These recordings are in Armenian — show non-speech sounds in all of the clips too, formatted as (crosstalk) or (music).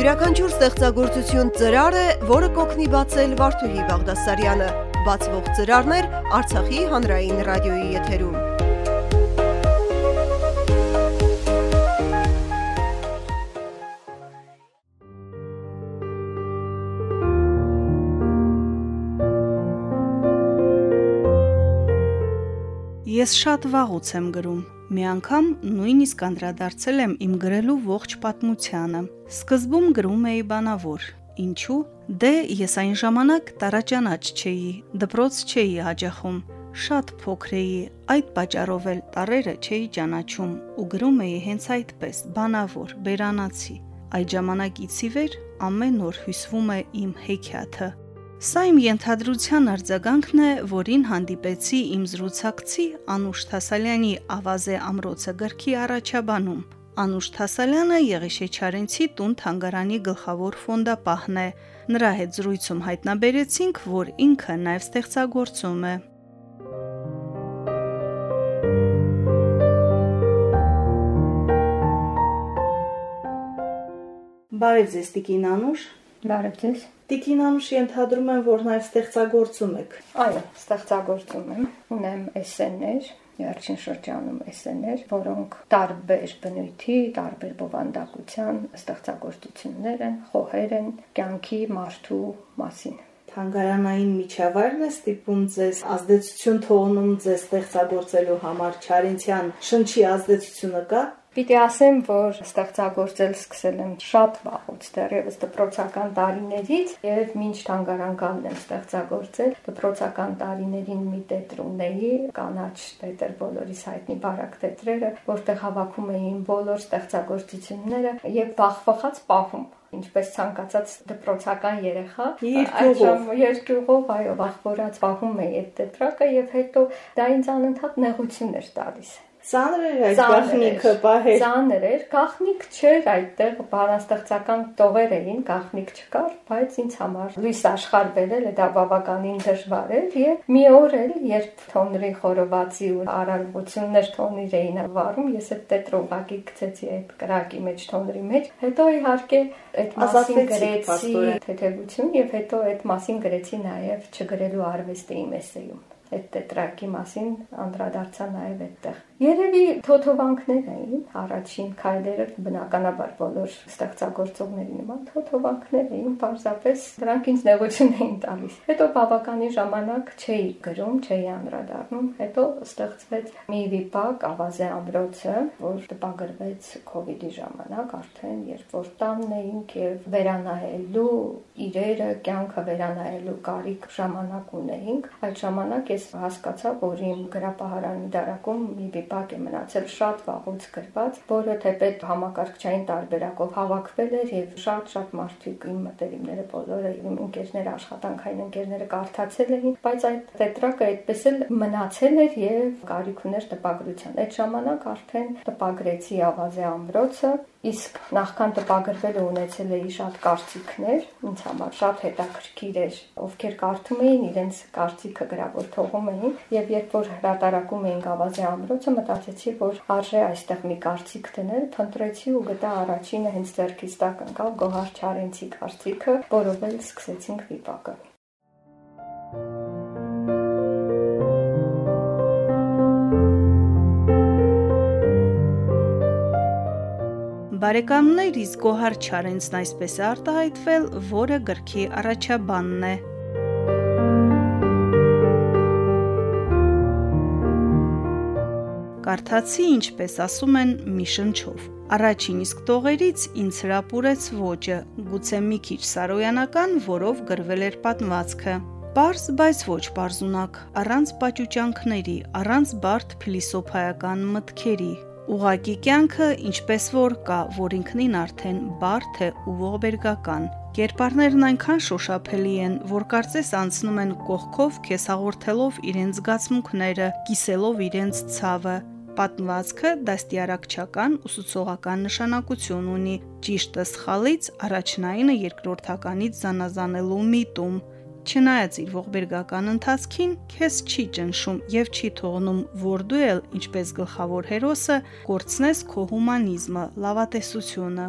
Յուրաքանչյուր ստեղծագործություն ծրար է, որը կօգնի բացել Վարդուհի Բաղդասարյանը։ Բացվող ծրարներ Արցախի հանրային ռադիոյի եթերում։ Ես շատ վաղուց եմ գրում։ Մի անգամ նույնիսկ անդրադարձել եմ իմ գրելու ողջ պատմությանը։ Սկզբում գրում էի բանավոր։ Ինչու՞։ Դե ես այն ժամանակ տարաճանաչ չէի, դպրոց չէի հաճախում։ Շատ փոքր էի, այդ պատճառով էլ տարերը չէի ճանաչում ու գրում էի հենց այդպես, բանավոր, բերանացի։ Այդ ժամանակից ի վեր ամեն օր հյուսվում է իմ հեքիաթը, Սա իմ ենթադրության արձագանքն է, որին հանդիպեցի իմ զրուցակցի Անուշ Թասալյանի Ավազե ամրոցը գրքի առաջաբանում։ Անուշ Թասալյանը Եղիշեչարենցի տուն թանգարանի գլխավոր ֆոնդապահն է։ Նրա հետ զրույցում հայտնաբերեցինք, որ ինքը նաև ստեղծագործում է։ Բարև ձեզ, Տիկին Անուշ։ Բարև ձեզ։ Տիկին Անուշի ընդհանրում եմ, որ նաև ստեղծագործում եք։ Այո, ստեղծագործում եմ։ Ունեմ էսսեներ, վերջին շրջանում էսսեներ, որոնք տարբեր բնույթի, տարբեր բովանդակության ստեղծագործություններ են, խոհեր են կյանքի մարդու մասին թանգարանային միջավայրն է ստիպում ձեզ ազդեցություն թողնում ձեզ ստեղծագործելու համար Չարենցյան շնչի ազդեցությունը կա Պիտի ասեմ, որ ստեղծագործել սկսել եմ շատ վաղուց, դեռևս դպրոցական տարիներից եւ մինչ թանգարան գալն եմ ստեղծագործել։ Դպրոցական տարիներին մի տետր ունեի, կանաչ տետր բոլորիս հայտնի բարակ տետրերը, որտեղ հավաքում էին բոլոր ստեղծագործությունները եւ բախվախած պահում ինչպես ցանկացած դպրոցական երեխա երկյուղով երկյուղով այո վախվորած պահում էի այդ տետրակը եւ հետո դա ինձ անընդհատ նեղություն էր տալիս Ծանր էր այդ գախնիկը պահել։ Ծանր էր, գախնիկ չէր այդտեղ, բանաստեղծական տողեր էին, գախնիկ չկար, բայց ինձ համար լույս աշխարհ բերելը դա բավականին դժվար էր եւ մի օր էլ երբ թոնրի խորովածի ու արարողություններ թոնիր էին վարում, ես այդ տետրովակի գցեցի այդ կրակի մեջ թոնրի մեջ, հետո իհարկե այդ մասին գրեցի թեթևություն եւ հետո այդ մասին գրեցի նաեւ չգրելու արվեստի իմ էսեյում այդ տետրակի մասին անդրադարձա նաև այդտեղ։ Երևի թոթովանքներ էին առաջին քայլերը բնականաբար բոլոր ստեղծագործողների նման թոթովանքներ էին, պարզապես դրանք ինձ նեղություն էին տալիս։ Հետո բավականին ժամանակ չէի գրում, չէի անդրադառնում, հետո ստեղծվեց մի վիպակ Ավազե ամրոցը, որ տպագրվեց կ ូវ իդի ժամանակ, արդեն երբ որ տանն էինք եւ վերանայելու իրերը, կյանքը վերանայելու կարիք ժամանակ ունեինք, այդ ժամանակ ես հասկացա, որ իմ գրապահարանի դարակում մի վիպակ է մնացել շատ վաղուց գրված, որը թեպետ համակարգչային տարբերակով հավաքվել էր եւ շատ-շատ մարդիկ իմ մտերիմները բոլորը իմ ընկերները աշխատանքային ընկերները կարդացել էին, բայց այդ տետրակը այդպես էլ մնացել էր եւ կարիք ուներ տպագրության։ Այդ ժամանակ արդեն տպագրեցի Ավազե ամրոցը, Իսկ նախքան տպագրվելը ունեցել էի շատ կարծիքներ, ինձ համար շատ հետաքրքիր էր, ովքեր կարդում էին, իրենց կարծիքը գրավոր թողում էին, եւ երբ որ հրատարակում էին Գավազի ամրոցը, մտածեցի, որ արժե այստեղ մի կարծիք դնել, փնտրեցի ու գտա առաջինը հենց ձերքից տակ ընկավ Գոհար Չարենցի կարծիքը, որով էլ սկսեցինք վիպակը։ Բարեկամներ, իսկ Գոհար Չարենցն այսպես է արտահայտվել, որը գրքի առաջաբանն է։ Կարդացի, ինչպես ասում են, մի շնչով։ Առաջին իսկ տողերից ինձ հրապուրեց ոճը, գուցե մի քիչ սարոյանական, որով գրվել էր պատմվածքը։ Պարզ, բայց ոչ պարզունակ, առանց պաճուճանքների, առանց բարդ փիլիսոփայական մտքերի, Ուղակի կյանքը ինչպես որ կա, որ ինքնին արդեն բարդ է ու ողբերգական։ Կերպարներն այնքան շոշափելի են, որ կարծես անցնում են կողքով քեզ հաղորդելով իրենց զգացմունքները, կիսելով իրենց ցավը։ Պատմվածքը դաստիարակչական ուսուցողական նշանակություն ունի։ Ճիշտը սխալից, առաջնայինը երկրորդականից զանազանելու միտում։ Չնայած իր ողբերգական ընթացքին, քեզ չի ճնշում եւ չի թողնում, որ դու էլ, ինչպես գլխավոր հերոսը, կորցնես քո հումանիզմը, լավատեսությունը։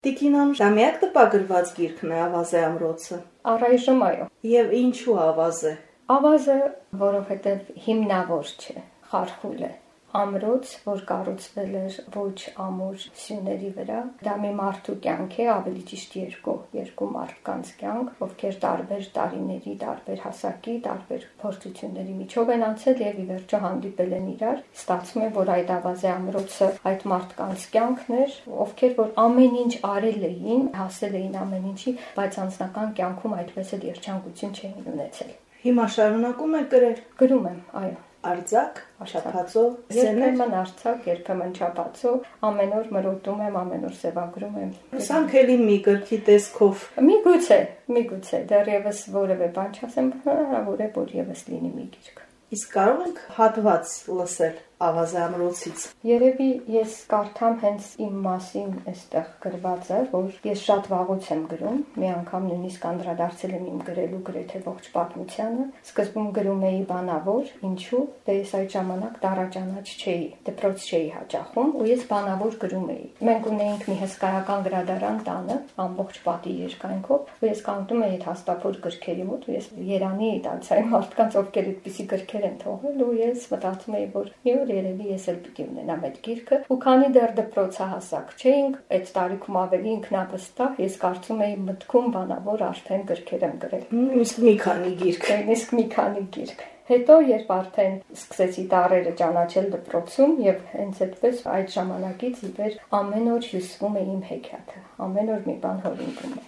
Տիկինան դա միակ տպագրված գիրքն է Ավազե ամրոցը։ Առայժմ այո։ Եվ ինչու Ավազե։ Ավազը, որովհետև հիմնավոր չէ, խարխուլ է ամրոց, որ կառուցվել էր ոչ ամուր սյուների վրա։ Դա մի մարդու կյանք է, ավելի ճիշտ երկու, երկու մարդկանց կյանք, ովքեր տարբեր տարիների, տարբեր հասակի, տարբեր փորձությունների միջով են անցել եւ ի վերջո հանդիպել են իրար։ Ստացվում է, որ այդ ավազե ամրոցը այդ մարդկանց կյանքն էր, ովքեր որ ամեն ինչ արել էին, հասել էին ամեն ինչի, բայց անձնական կյանքում այդպես էլ երջանկություն չէին ունեցել։ Հիմա շարունակում եք գրել։ Գրում եմ, այո արձակ, շփածո, երբեմն արձակ, երբեմն շփածո, ամեն օր մրոտում եմ, ամեն օր սևագրում եմ։ Սրանք էլի մի գրքի տեսքով։ Միգուցե, միգուցե, դեռևս որևէ բան չասեմ, հնարավոր է որ եւս լինի մի գիրք։ Իսկ կարող ենք հատված լսել ավազամրոցից։ Երևի ես կարդամ հենց իմ մասին այստեղ գրված է, որ ես շատ վաղուց եմ գրում, մի անգամ նույնիսկ անդրադարձել եմ իմ գրելու գրեթե ողջ պատմությանը։ Սկզբում գրում էի բանավոր, ինչու՞, դե ես այդ ժամանակ տարաճանաչ չէի, դպրոց չէի հաճախում ու ես բանավոր գրում էի։ Մենք ունեինք մի հսկայական գրադարան տանը, ամբողջ պատի երկայնքով, ու ես կանգնում էի այդ հաստափոր գրքերի մոտ, ու ես Երանի էի տալիս այն մարդկանց, ովքեր այդպիսի գրքեր են թողել, ու ես մտածում էի, որ մի օր երևի ես էլ պիտի ունենամ այդ գիրքը ու քանի դեռ դպրոցահասակ չէինք այդ տարիքում ավելի ինքնավստահ ես կարծում էի մտքում բանավոր արդեն գրքեր եմ գրել նույնիսկ մի քանի գիրք նույնիսկ մի քանի գիրք Հետո երբ արդեն սկսեցի տարերը ճանաչել դպրոցում եւ հենց այդպես այդ ժամանակից ի վեր ամեն օր հյուսվում է իմ հեքիաթը ամեն օր մի բան հորինվում է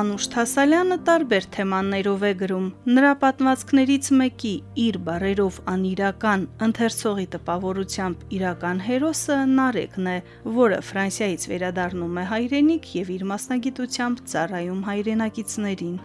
Անուշ Թասալյանը տարբեր թեմաներով է գրում։ Նրա պատմվածքներից մեկի իր բարերով անիրական ընթերցողի տպավորությամբ իրական հերոսը Նարեկն է, որը Ֆրանսիայից վերադառնում է հայրենիք եւ իր մասնագիտությամբ ծառայում հայրենակիցներին։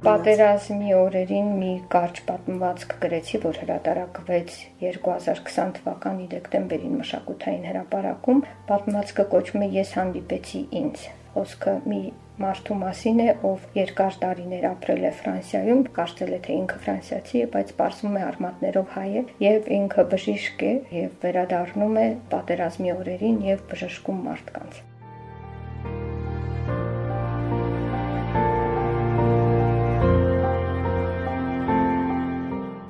Պատերազմի օրերին մի կարճ պատմվածք գրեցի, որ հրատարակվեց 2020 թվականի դեկտեմբերին մշակութային հրապարակում։ Պատմվածքը կոչվում է Ես հանդիպեցի ինձ։ Խոսքը մի մարդու մասին է, ով երկար տարիներ ապրել է Ֆրանսիայում, կարծել է թե ինքը ֆրանսիացի է, բայց պարզվում է արմատներով հայ է եւ ինքը բժիշկ է եւ վերադառնում է պատերազմի օրերին եւ բժշկում մարդկանց։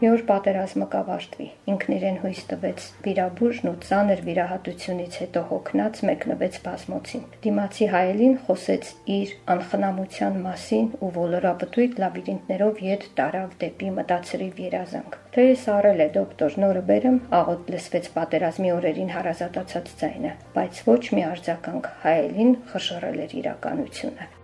Մի օր պատերազմը կավարտվի։ Ինքն իրեն հույս տվեց վիրաբույժն ու ծանր վիրահատությունից հետո հոգնած մեկնվեց բազմոցին։ Դիմացի հայելին խոսեց իր անխնամության մասին ու ոլորապտույտ լաբիրինտներով յետ տարավ դեպի մտածրիվ երազանք։ Թե սարել է դոկտոր նորը բերեմ, աղոտ լսվեց պատերազմի օրերին հարազատացած ձայնը, բայց ոչ մի արձագանք հայելին խշռել էր իրականությունը։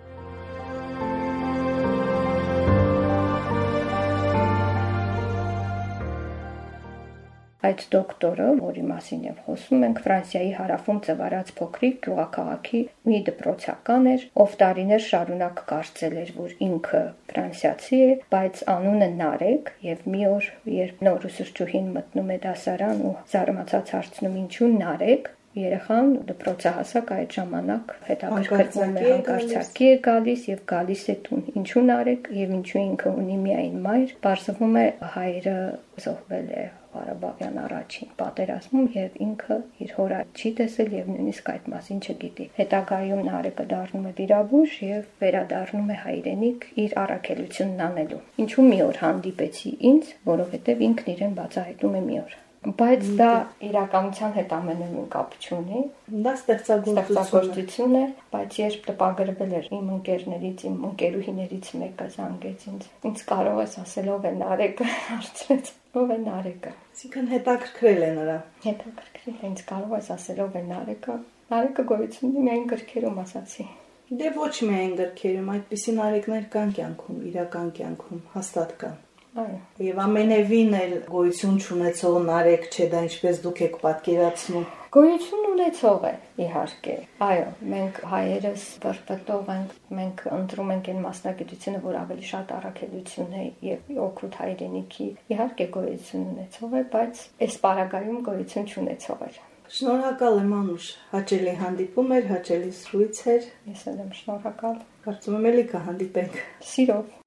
Այդ դոկտորը, որի մասին եւ խոսում ենք, Ֆրանսիայի հարավում ծվարած փոքրիկ գյուղաքաղաքի մի դպրոցական էր, ով տարիներ շարունակ կարծել էր, որ ինքը ֆրանսիացի է, բայց անունը Նարեկ եւ մի օր, երբ նոր ուսուցչուհին մտնում է դասարան ու զարմացած հարցնում ինչու Նարեկ, Երեխան դպրոցահասակ այդ ժամանակ հետաքրքրվում է հանկարծակի է գալիս եւ գալիս է տուն։ Ինչու նարեք եւ ինչու ինքը ունի միայն մայր, բարձվում է հայրը զոհվել է Ղարաբաղյան առաջին պատերազմում եւ ինքը իր հորը չի տեսել եւ նույնիսկ այդ մասին չգիտի։ Հետագայում Նարեկը դառնում է վիրաբույժ եւ վերադառնում է հայրենիք իր առաքելությունն անելու։ Ինչու մի օր հանդիպեցի ինձ, որովհետեւ ինքն իրեն բացահայտում է մի օր բայց դա իրականության հետ ամենևին կապ չունի։ Դա ստեղծագործություն է, բայց երբ տպագրվել էր իմ ընկերներից, իմ ընկերուհիներից մեկը զանգեց ինձ։ Ինձ կարող ես ասել ով է Նարեկը, (laughs) հարցրեց։ Ով է Նարեկը։ Այսինքն հետաքրքրել է նրա։ Հետաքրքրել է, ինձ կարող ես ասել ով է Նարեկը։ Նարեկը գոյություն ունի միայն գրքերում ասացի։ Դե ոչ միայն գրքերում, այդպիսի նարեկներ կան կյանքում, իրական կյանքում, հաստատ կան։ Այո։ Եւ ամենևին էլ գոյություն չունեցող նարեկ չէ դա ինչպես դուք եք պատկերացնում։ Գոյություն ունեցող է, իհարկե։ Այո, մենք հայերս բրբտող ենք, մենք ընտրում ենք այն մասնագիտությունը, որ ավելի շատ առաքելություն է եւ օգուտ հայրենիքի։ Իհարկե գոյություն ունեցող է, բայց այս պարագայում գոյություն չունեցող է։ Շնորհակալ եմ Անուշ։ Հաճելի հանդիպում էր, հաճելի զրույց էր։ Ես էլ եմ շնորհակալ։ Կարծում եմ էլի կհանդիպենք։ Սիրով։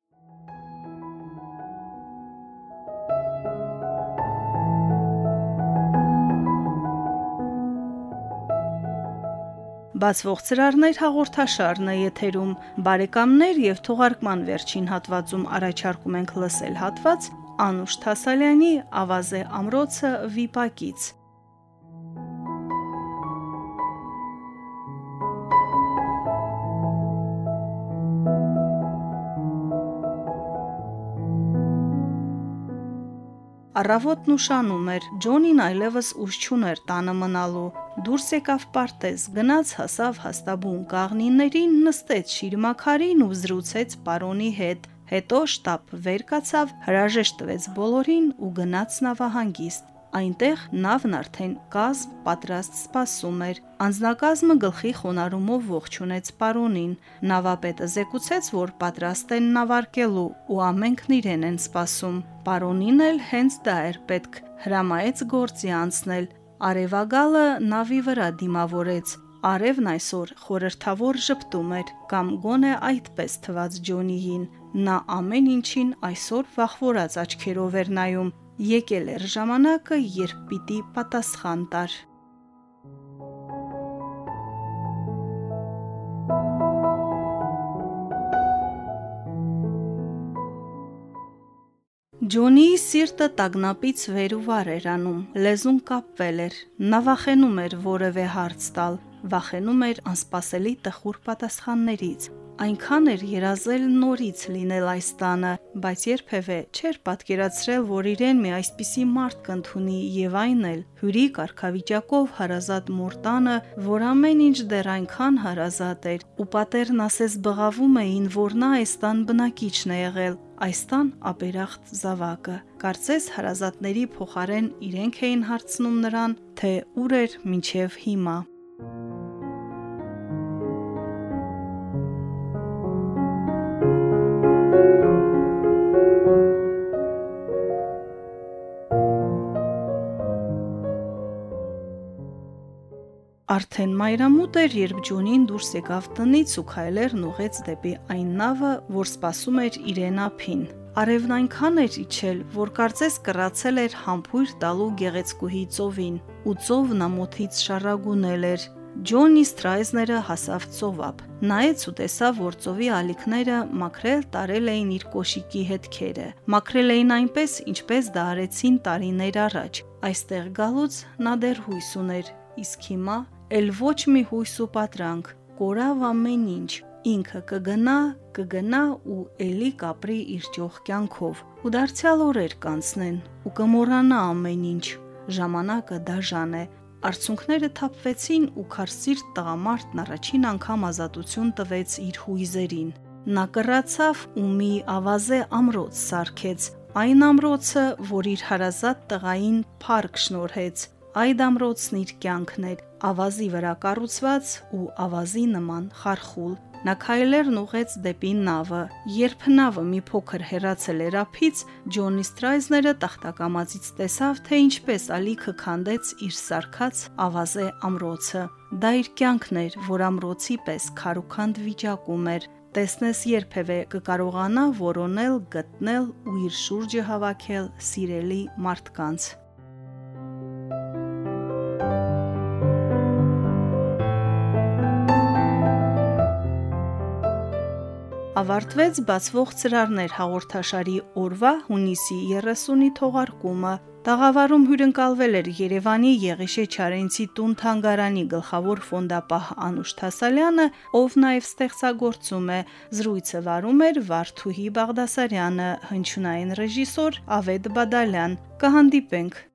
Բացվող ծրարներ հաղորդաշարն է եթերում։ Բարեկամներ եւ թողարկման վերջին հատվածում առաջարկում ենք լսել հատված Անուշ Թասալյանի Ավազե ամրոցը վիպակից։ Առավոտն ուշանում էր, Ջոնին այլևս ուշ չուներ տանը մնալու։ Դուրս եկավ պարտեզ, գնաց հասավ հաստաբուն կաղնիներին, նստեց շիրմաքարին ու զրուցեց պարոնի հետ։ Հետո շտապ վեր կացավ, հրաժեշտ տվեց բոլորին ու գնաց նավահանգիստ։ Այնտեղ նավն արդեն կազմ պատրաստ սպասում էր։ Անձնակազմը գլխի խոնարհումով ողջունեց պարոնին։ Նավապետը զեկուցեց, որ պատրաստ են նավարկելու ու ամենքն իրեն են սպասում։ Պարոնին էլ հենց դա էր պետք։ Հրամայեց գործի անցնել։ Արևագալը նավի վրա դիմավորեց։ Արևն այսօր խորհրդավոր ճպտում էր, կամ գոնե այդպես թված Ջոնիին։ Նա ամեն ինչին այսօր վախվորած աչքերով էր նայում, եկել էր ժամանակը, երբ պիտի պատասխան տար։ Ջոնիի սիրտը տագնապից վեր ու վար էր անում, լեզուն կապվել էր, նա վախենում էր որևէ հարց տալ, վախենում էր անսպասելի տխուր պատասխաններից, այնքան էր երազել նորից լինել այս տանը, բայց երբևէ չէր պատկերացրել, որ իրեն մի այսպիսի մարդ կընդունի եւ այն էլ հյուրի կարգավիճակով հարազատ մորտանը, որ ամեն ինչ դեռ այնքան հարազատ էր, ու պատերն ասես բղավում էին, որ նա այս տան բնակիչն է եղել, այս տան ապերախտ զավակը։ Կարծես հարազատների փոխարեն իրենք էին հարցնում նրան, թե ուր էր մինչև հիմա։ Արդեն մայրամուտ էր, երբ Ջոնին դուրս եկավ տնից ու քայլերն ուղեց դեպի այն նավը, որ սպասում էր իրեն ափին։ Արևն այնքան էր իջել, որ կարծես կռացել էր համբույր տալու գեղեցկուհի ծովին, ու ծովն ամոթից շարագունել էր։ Ջոնի Ստրայզները հասավ ծովապ։ Նայեց ու տեսավ, որ ծովի ալիքները մաքրել տարել էին իր կոշիկի հետքերը։ Մաքրել էին այնպես, ինչպես դա արեցին տարիներ առաջ։ Այստեղ գալուց նա դեռ հույս ուներ, իսկ հիմա Էլ ոչ մի հույս ու պատրանք, կորավ ամեն ինչ։ Ինքը կգնա, կգնա ու էլի կապրի իր ճոխ կյանքով։ Ու դարձյալ օրեր կանցնեն ու կմոռանա ամեն ինչ։ Ժամանակը դաժան է, Արցունքները թափվեցին ու քարսիր տղամարդն առաջին անգամ ազատություն տվեց իր հույզերին։ Նա կռացավ ու մի ավազե ամրոց սարքեց, այն ամրոցը, որ իր հարազատ տղային փառք շնորհեց, Այդ ամրոցն իր կյանքն էր, ավազի վրա կառուցված ու ավազի նման խարխուլ։ Նա քայլերն ուղեց դեպի նավը։ Երբ նավը մի փոքր հեռացել էր ափից, Ջոնի Ստրայզները տախտակամածից տեսավ, թե ինչպես ալիքը քանդեց իր սարքած ավազե ամրոցը։ Դա իր կյանքն էր, որ ամրոցի պես քարուքանդ վիճակում էր տեսնես երբևէ կկարողանա որոնել, գտնել ու իր շուրջը հավաքել սիրելի մարդկանց։ ավարտվեց բացվող ծրարներ հաղորդաշարի օրվա հունիսի 30-ի թողարկումը։ Տաղավարում հյուրընկալվել էր Երևանի Եղիշե Չարենցի տուն թանգարանի գլխավոր ֆոնդապահ Անուշ Թասալյանը, ով նաև ստեղծագործում է։ Զրույցը վարում էր Վարդուհի Բաղդասարյանը, հնչյունային ռեժիսոր Ավետ Բադալյան։ Կհանդիպենք